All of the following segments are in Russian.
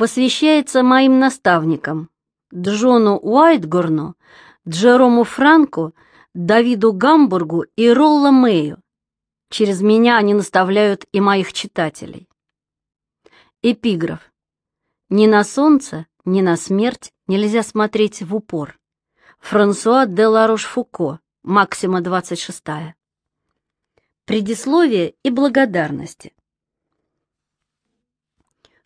посвящается моим наставникам Джону Уайтгорну, Джерому Франку, Давиду Гамбургу и Ролла Мэю. Через меня они наставляют и моих читателей. Эпиграф. Ни на солнце, ни на смерть нельзя смотреть в упор. Франсуа де Ларош-Фуко, Максима 26. Предисловие и благодарности.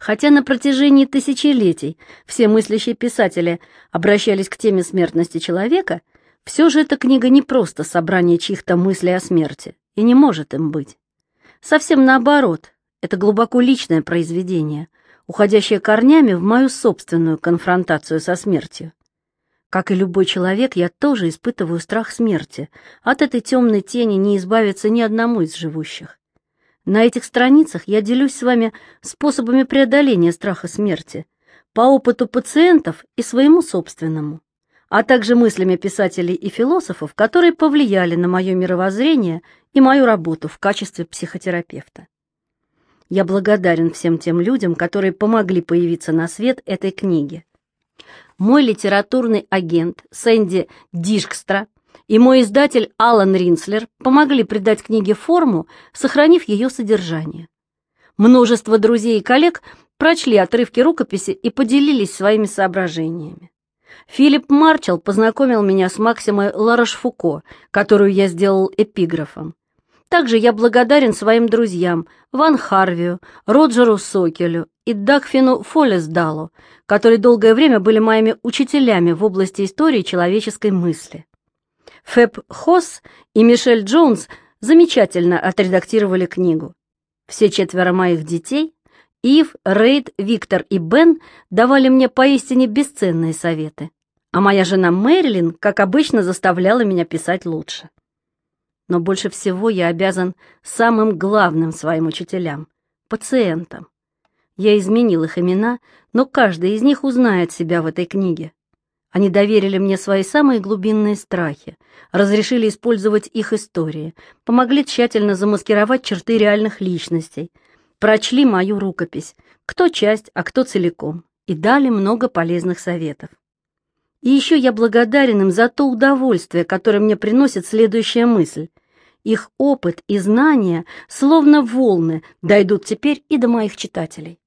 Хотя на протяжении тысячелетий все мыслящие писатели обращались к теме смертности человека, все же эта книга не просто собрание чьих-то мыслей о смерти, и не может им быть. Совсем наоборот, это глубоко личное произведение, уходящее корнями в мою собственную конфронтацию со смертью. Как и любой человек, я тоже испытываю страх смерти. От этой темной тени не избавиться ни одному из живущих. На этих страницах я делюсь с вами способами преодоления страха смерти, по опыту пациентов и своему собственному, а также мыслями писателей и философов, которые повлияли на мое мировоззрение и мою работу в качестве психотерапевта. Я благодарен всем тем людям, которые помогли появиться на свет этой книги. Мой литературный агент Сэнди Дишкстра и мой издатель Алан Ринслер помогли придать книге форму, сохранив ее содержание. Множество друзей и коллег прочли отрывки рукописи и поделились своими соображениями. Филипп Марчелл познакомил меня с Максимой Ларошфуко, которую я сделал эпиграфом. Также я благодарен своим друзьям Ван Харвию, Роджеру Сокелю и Дагфину Фолесдалу, которые долгое время были моими учителями в области истории человеческой мысли. Фэб Хосс и Мишель Джонс замечательно отредактировали книгу. Все четверо моих детей, Ив, Рейд, Виктор и Бен, давали мне поистине бесценные советы, а моя жена Мэрилин, как обычно, заставляла меня писать лучше. Но больше всего я обязан самым главным своим учителям — пациентам. Я изменил их имена, но каждый из них узнает себя в этой книге. Они доверили мне свои самые глубинные страхи, разрешили использовать их истории, помогли тщательно замаскировать черты реальных личностей, прочли мою рукопись, кто часть, а кто целиком, и дали много полезных советов. И еще я благодарен им за то удовольствие, которое мне приносит следующая мысль. Их опыт и знания, словно волны, дойдут теперь и до моих читателей.